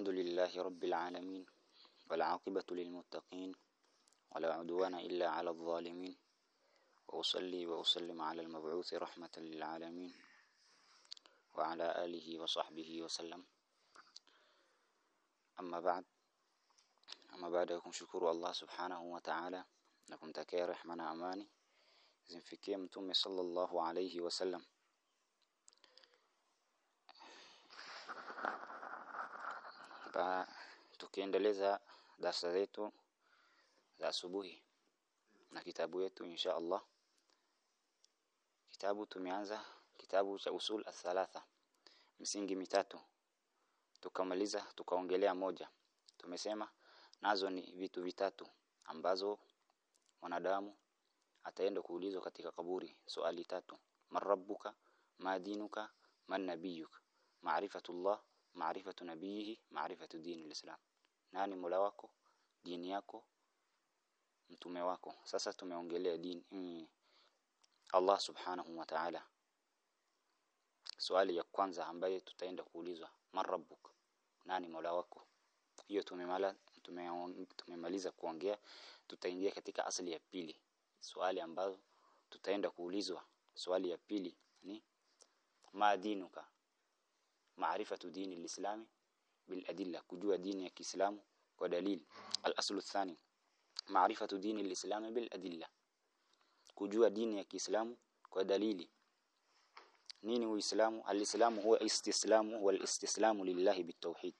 الحمد لله رب العالمين والعاقبة للمتقين ولا عدوان إلا على الظالمين وأصلي وأسلم على المبعوث رحمة للعالمين وعلى آله وصحبه وسلم. أما بعد أما بعد يكون شكر الله سبحانه وتعالى. لكم تكي رحمنا أماني. zimfikie mtume sallallahu alayhi wasallam ba tukiendeleza darasa zetu za asubuhi na kitabu yetu insha Allah. Kitabu tumeanza kitabu cha usul athalatha msingi mitatu. Tukamaliza tukaongelea moja. Tumesema nazo ni vitu vitatu ambazo mwanadamu ataenda kuulizwa katika kaburi. Swali tatu. Marabbuka madinuka man nabiyuka. Ma'rifatullah ma'rifatu nabiyihi ma'rifatu dini alislam. Nani mola wako? Dini yako? Mtume wako. Sasa tumeongelea dini. Mm, Allah subhanahu wa ta'ala. Swali ya kwanza ambaye tutaenda kuulizwa marabbuk nani mola wako? Hiyo tumemala tumemaliza kuongea. Tutaingia katika asili ya pili. Swali ambazo tutaenda kuulizwa swali ya pili ni ma dinuka maarifatu dini alislami bil adilla kujua dini ya Kiislamu kwa dalili. Al-aslu thani maarifatu dini alislami bil adilla kujua dini ya Kiislamu kwa dalili. Nini uislamu? Alislamu huwa istislamu wal istislamu lillahi bitawhid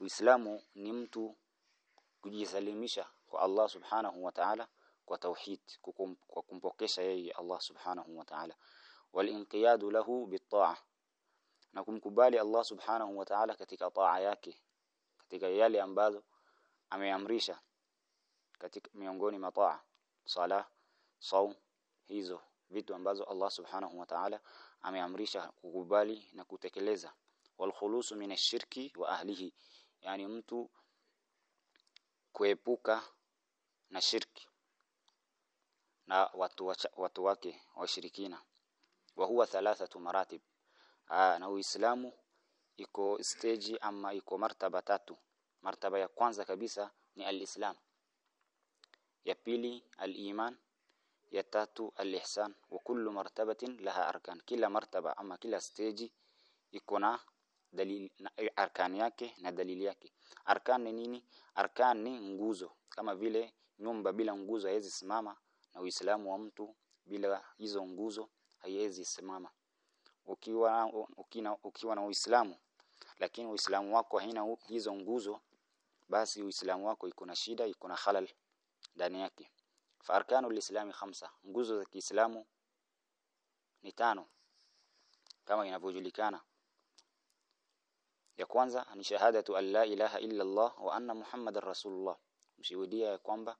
uislamu ni mtu kujisalimisha kwa Allah subhanahu wa ta'ala kwa tauhid kwa Allah subhanahu wa ta'ala. Lahu bitaa na kumkubali Allah subhanahu wa ta'ala katika taa yake katika yale ambazo ameamrisha katika miongoni mwa taa sala saum hizo vitu ambazo Allah subhanahu wa ta'ala ameamrisha kukubali na kutekeleza. Wal khulusu min shirki wa ahlihi yani mtu kuepuka na shirki na watu, watu wake washirikina. Wa huwa thalathatu maratib Aa, na uislamu iko stage ama iko martaba tatu. Martaba ya kwanza kabisa ni alislam. Ya pili aliman. Ya tatu alihsan. Wa kullu martabatin laha arkan. Kila martaba ama kila stage iko na dalili na arkan yake na dalili yake. Arkan ni nini? Arkan ni nguzo. Kama vile nyumba bila nguzo haiwezi simama na uislamu wa mtu bila hizo nguzo haiwezi simama ukiwa ukina, ukiwa na uislamu. Lakini uislamu wako haina hizo nguzo basi uislamu wako iko na shida iko na halal ndani yake. Farkanu arkanu lislami khamsa nguzo za Kiislamu ni tano kama inavyojulikana. Ya kwanza ni shahadatu an la ilaha illa Allah wa anna muhammadar rasulullah. Mshuhudia ya kwamba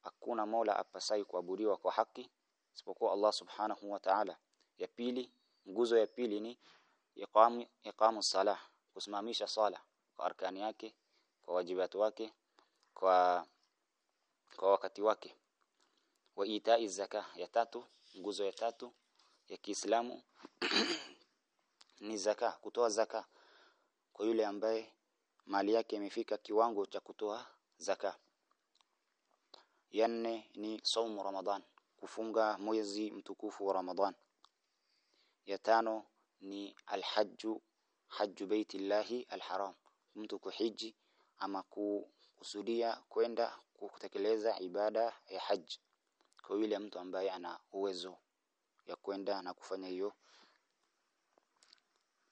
hakuna mola apasai kuabudiwa kwa haki isipokuwa Allah subhanahu wa ta'ala. Ya pili nguzo ya pili ni iqamu iqamu salah kusimamisha sala kwa arkani yake kwa wajibu wake kwa kwa wakati wake. Wa itai zaka ya tatu nguzo ya tatu ya Kiislamu ni zaka kutoa zaka kwa yule ambaye mali yake imefika kiwango cha kutoa zaka yanne ni saumu Ramadhan kufunga mwezi mtukufu wa Ramadhan ya tano ni alhajju hajju baitillahi alharam. Mtu kuhiji ama kusudia kwenda kutekeleza ibada ya haji. Kwa yule mtu ambaye ana uwezo ya kwenda na kufanya hiyo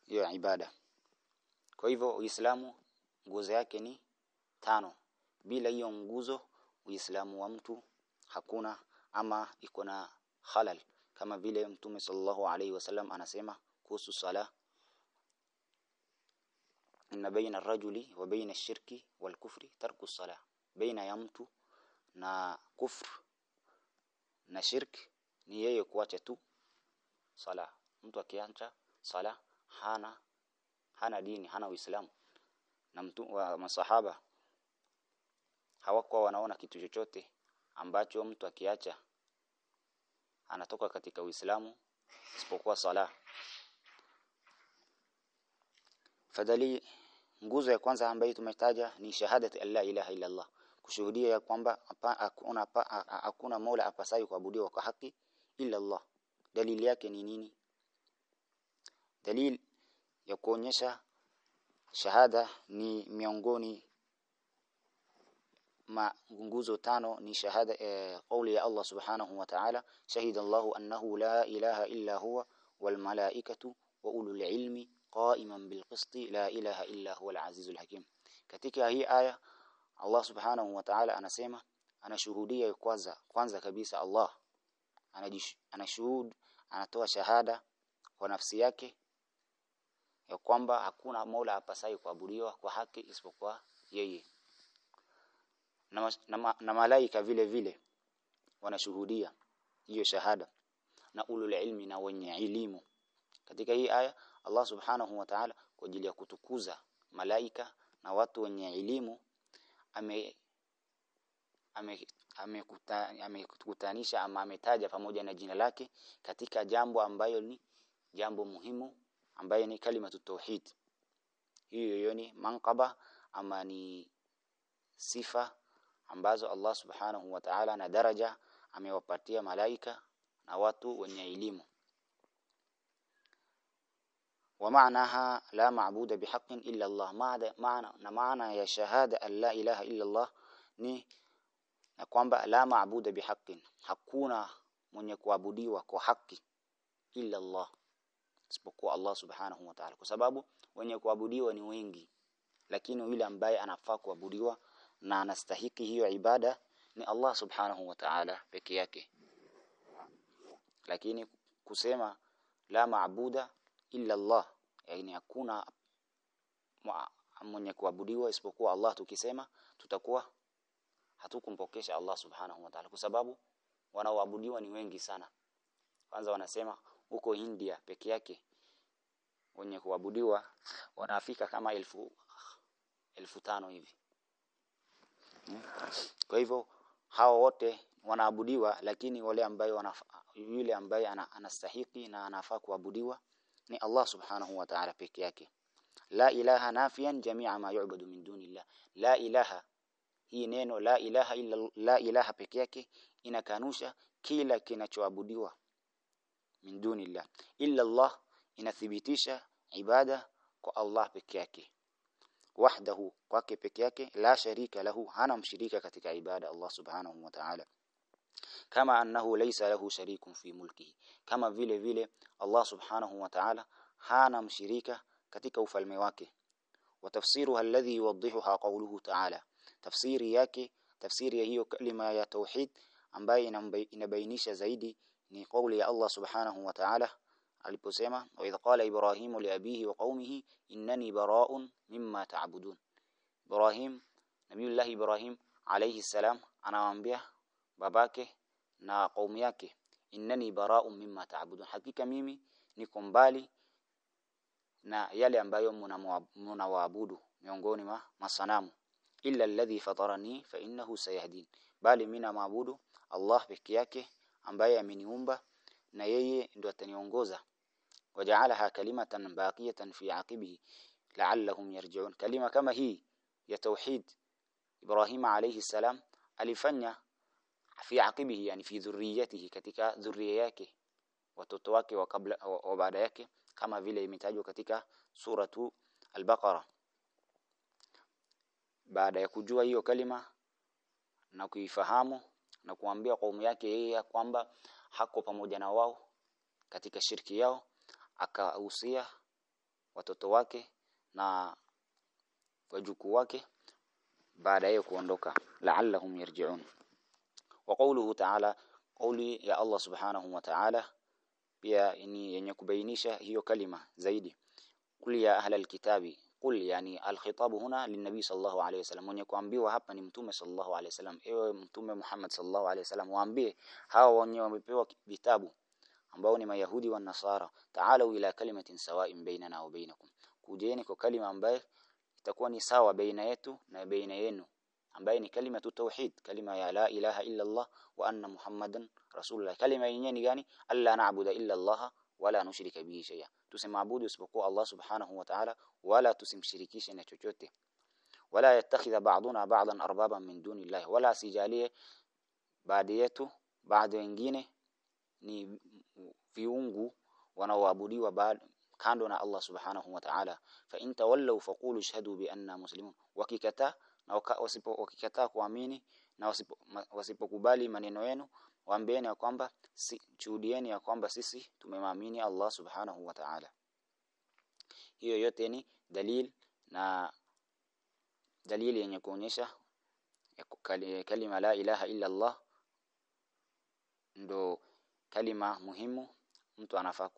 hiyo ibada. Kwa hivyo uislamu nguzo yake ni tano. Bila hiyo nguzo uislamu wa mtu hakuna ama iko na halal kama vile mtume sallallahu alaihi wasallam anasema kuhusu sala inna baina ar-rajuli wa baina ash-shirki wal kufri tarku as-salah baina ya mtu na kufr na shirk ni yeye kuacha tu sala. Mtu akiacha sala hana hana dini hana uislamu. Na mtu wa masahaba hawakuwa wanaona kitu chochote ambacho mtu akiacha anatoka katika Uislamu isipokuwa sala fadali nguzo ya kwanza ambayo tumetaja ni shahadati alla la ilaha illa Allah. Kushuhudia ya kwamba hakuna hakuna mola apasaye kuabudiwa kwa haki illa Allah. Dalili yake ni nini? Dalili ya kuonyesha shahada ni miongoni nguzo tano ni shahada eh, kauli ya Allah subhanahu wa ta'ala shahida Allahu annahu la ilaha illa huwa wal malaikatu wa ulul ilmi qa'iman bil qisti la ilaha illa huwa al azizul hakim. Katika hii aya Allah subhanahu wa ta'ala anasema anashuhudia kwanza kwanza kabisa Allah anashuhud anatoa shahada kwa nafsi yake ya kwamba hakuna Mola apasai kuabudiwa kwa haki isipokuwa yeye na, na, na malaika vile vile wanashuhudia hiyo shahada na ulul ilmi na wenye elimu. Katika hii aya Allah subhanahu wa ta'ala kwa ajili ya kutukuza malaika na watu wenye elimu ame amekutanisha ame ama ametaja pamoja na jina lake katika jambo ambayo ni jambo muhimu ambayo ni kalima tauhid. Hiyo hiyo ni manqaba ama ni sifa ambazo Allah subhanahu wa ta'ala na daraja amewapatia malaika na watu wenye elimu ومعناها لا معبود بحق إلا الله معنى na maana ya shahada an la ilaha illa Allah ni na kwamba la maabuda bihaqqin hakuna mwenye kuabudiwa kwa haki illa Allah isipokuwa Allah subhanahu wa ta'ala kwa sababu wenye kuabudiwa ni wengi lakini yule ambaye anafaa kuabudiwa na anastahiki hiyo ibada ni Allah subhanahu wa ta'ala peke yake. Lakini kusema la maabuda illa Allah yani hakuna mwenye kuabudiwa isipokuwa Allah tukisema tutakuwa hatukumpokesha Allah subhanahu wa ta'ala. Kwa sababu wanaoabudiwa ni wengi sana. Kwanza wanasema huko India peke yake wenye kuabudiwa wanafika kama elfu elfu tano hivi kwa hivyo hao wote wanaabudiwa lakini wale ambaye yule ambaye anastahiki na anafaa kuabudiwa ni Allah subhanahu wa ta'ala peke yake. La ilaha nafian jami'a ma yu'badu min dunillah. La ilaha hii neno la ilaha illa la ilaha peke yake inakanusha kila kinachoabudiwa min dunillah. Illa Allah inathibitisha ibada kwa Allah peke yake وحده وكي بكيك لا شريك له. أنا مشريكه ketika عباده الله سبحانه وتعالى. كما أنه ليس له شريك في ملكه. كما vile vile الله سبحانه وتعالى أنا مشريكه ketika ufalme وتفسيرها الذي يوضحها قوله تعالى. تفسير yake تفسير هي كلمة يا توحيد ambayo inabainisha zaidi ni kauli ya Allah subhanahu wa ta'ala aliposema wa idh qala ibrahimu li abihi wa qaumihi innani bara'un mimma ta'budun. Ibrahim Nabiullah Ibrahim alayhi salam anawaambia babake na kaumu yake innani bara'un mimma ta'budun. Hakika mimi niko mbali na yale ambayo mnawaabudu miongoni mwa masanamu. Illa alladhi fatarani fa innahu sayahdin. Bali mina maabudu Allah peke yake ambaye ameniumba na yeye ndo ataniongoza وجعلها كلمة باقية في عقبه لعلهم يرجعون. كلمة كما هي يتوحيد إبراهيم عليه السلام ألفنيا في عقبه يعني في ذريته كتك ذريةك وتتوك وقبل وبعدك كما في المتاج كتك سورة البقرة. بعد يكجوا هي أيوة كلمة nakuifahamu na kuambia kwa umu yake yeye kwamba hako pamoja na wao akahusia watoto wake na wajukuu wake baada ya kuondoka. La'allahum yarji'un. Wa qawluhu ta'ala qawli ya Allah subhanahu wa ta'ala pia ni yenye kubainisha hiyo kalima zaidi. Kul ya ahla alkitabi qul yani alkhitabu huna linnabi sallallahu alayhi wasallam mwenye kuambiwa hapa ni mtume sallallahu alayhi wasallam ewe mtume Muhammad sallallahu alayhi wasallam waambie hawa wenye wamepewa vitabu ambao ni mayahudi wa nasara ta'alu ila kalimatin sawa'in bainana wa bainakum kujeni kwa kalima ambaye itakuwa ni sawa baina yetu na baina yenu ambaye ni kalima tu tauhid kalima ya la ilaha illa Allah wa anna muhammadan rasulullah kalima yenyewe ni gani alla na'budu illa Allah wala nushrika bihi shay'a tusimaabudu isipokuwa Allah subhanahu wa ta'ala wala tusimshirikishe na chochote wala yattakhidha ba'duna ba'dan arbaban min duni Allah wala sijalie baadhi baadhi wengine ni viungu wanaoabudiwa kando na Allah subhanahu wa ta'ala. Fa in tawallu faqulu shahadu bi anna muslimun. Wakikata na wasipo wakikataa kuamini na wasipokubali maneno yenu waambieni ya kwamba si, chuhudieni ya kwamba sisi tumemwamini Allah subhanahu wa ta'ala. Hiyo yote ni dalil na dalili yenye kuonyesha kalima la ilaha illa Allah ndo kalima muhimu mtu anafaa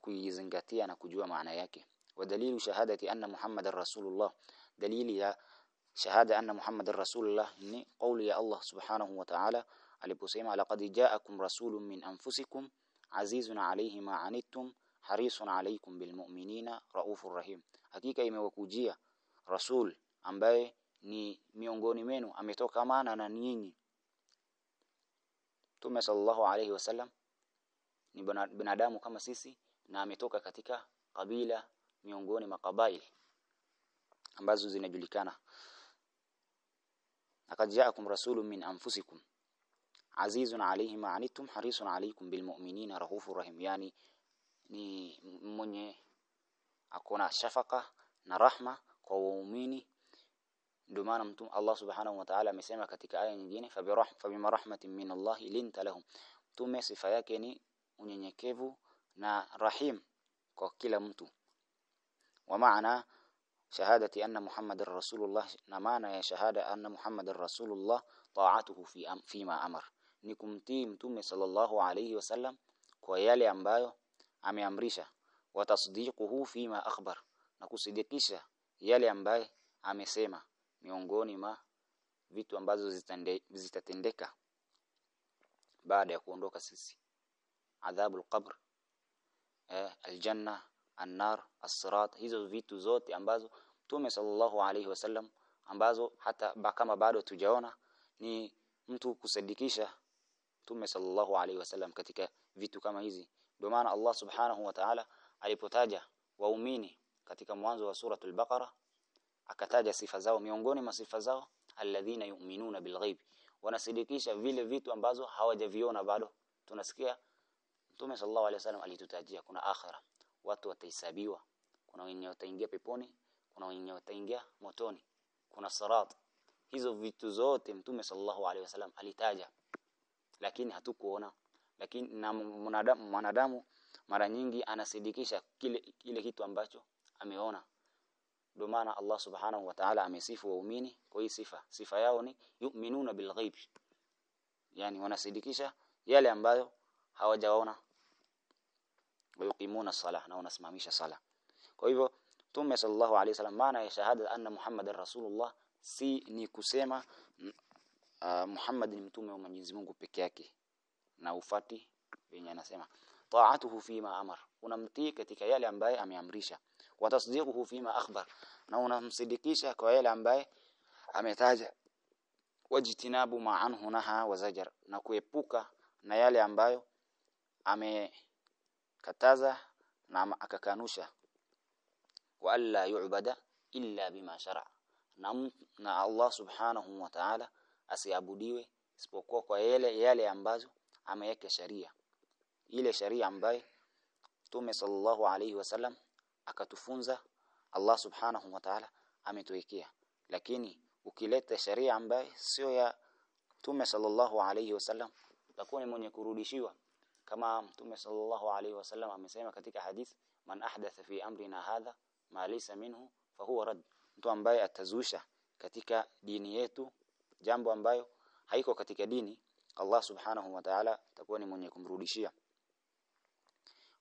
kuizingatia na kujua maana yake ودليل شهادة أن محمد رسول الله دليل يا شهادة أن محمد رسول الله ni قول يا الله سبحانه وتعالى aliposema laqad ja'akum rasulun min anfusikum azizun alayhi ma anittum harisun alaykum bilmu'minina raufur rahim hakika imewakujia rasul ambaye ni miongoni menu ametoka maana na nyinyi Mtume sallallahu alayhi wasallam ni binadamu kama sisi na ametoka katika kabila miongoni makabail ambazo zinajulikana. Laqad ja'akum rasulun min anfusikum azizun alayhi ma anittum harisun alaykum bilmu'minina rahufur rahim. Yani ni mwenye akona shafaka na rahma kwa waumini. Ndio maana mtume Allah subhanahu wa ta'ala amesema katika aya nyingine fabima rahmatin min Allah linta lahum. Mtume sifa yake ni unyenyekevu na rahim kwa kila mtu. Wa maana shahadati anna muhammadar rasulullah na maana ya shahada anna muhammadar rasulullah ta'atuhu fi am, fima amar. Ni kumtii mtume sallallahu alayhi wasallam kwa yale ambayo ameamrisha. Wa tasdiquhu fima akhbar na kusidikisha yale ambaye amesema miongoni ma vitu ambazo zitatendeka baada ya kuondoka sisi adhabu alqabr eh, aljanna annar as-sirat hizo vitu zote ambazo Mtume sallallahu alaihi wasallam ambazo hata kama bado tujaona ni mtu kusadikisha Mtume sallallahu alaihi wasallam katika vitu kama hizi. Ndio maana Allah subhanahu wa ta'ala alipotaja waumini katika mwanzo wa suratul baqara akataja sifa zao miongoni mwa sifa zao alladhina yu'minuna bilghaib wanasadikisha vile vitu ambazo hawajaviona bado. Tunasikia Mtume sallallahu alaihi wasallam alitutajia kuna akhira watu watahesabiwa kuna wenye wataingia peponi kuna wenye wataingia motoni kuna sirat hizo vitu zote Mtume sallallahu alaihi wasallam alitaja lakini hatukuona. Lakini na mwanadamu mwanadamu mara nyingi anasidikisha kile kile kitu ambacho ameona. Ndio maana Allah subhanahu wa ta'ala amesifu waumini. Kwa hii sifa sifa yao ni yu'minuna bilghaib yani wanasidikisha yale ambayo hawajaona wayuqimuna salah na wanasimamisha sala kwa hivyo Mtume sallallahu alayhi wasallam maana ya shahada anna Muhammadar Rasulullah si ni kusema uh, Muhammad ni mtume wa Mwenyezi Mungu peke yake. Na ufati yenye anasema ta'atuhu fima amar. Unamtii katika yale ambaye ameamrisha. Wa tasdiquhu fima akhbar. Na unamsidikisha kwa yale ambaye ametaja. Wajtinabu ma anhu naha wa zajar. Na kuepuka na yale ambayo amekataza na akakanusha. Wa alla yu'bada illa bima shara na, na Allah subhanahu wa ta'ala asiabudiwe isipokuwa kwa yale yale ambazo ameweka sharia. Ile sharia ambayo Mtume sallallahu alayhi wasallam akatufunza Allah subhanahu wa ta'ala ametuwekea. Lakini ukileta sharia ambayo sio ya Mtume sallallahu alayhi wasallam utakuwa mwenye kurudishiwa kama Mtume sallallahu alayhi wasallam amesema katika hadith man ahdatha fi amrina hadha ma laysa minhu fahuwa rad mtu ambaye atazusha katika dini yetu jambo ambayo haiko katika dini Allah subhanahu wa ta'ala atakuwa ni mwenye kumrudishia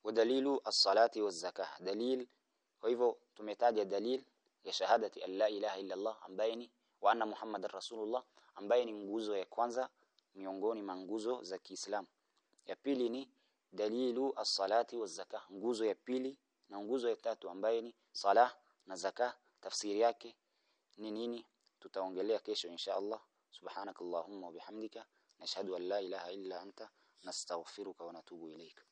ودليل الصلاه والزكاه دليل kwa hivyo tumetaja dalil ya shahadati an la ilaha illa Allah ambaye ni wa anna muhammadar rasulullah ambaye ni nguzo ya kwanza miongoni mwa nguzo za Kiislamu ya pili ni dalilu as-salati waz-zakah nguzo ya pili na nguzo ya tatu ambaye ni salah na zakah. Tafsiri yake ni nini? Tutaongelea kesho insha Allah. Subhanakallahumma wa bihamdika. Nashhadu an la ilaha illa anta. Nastaghfiruka wa natubu ilayka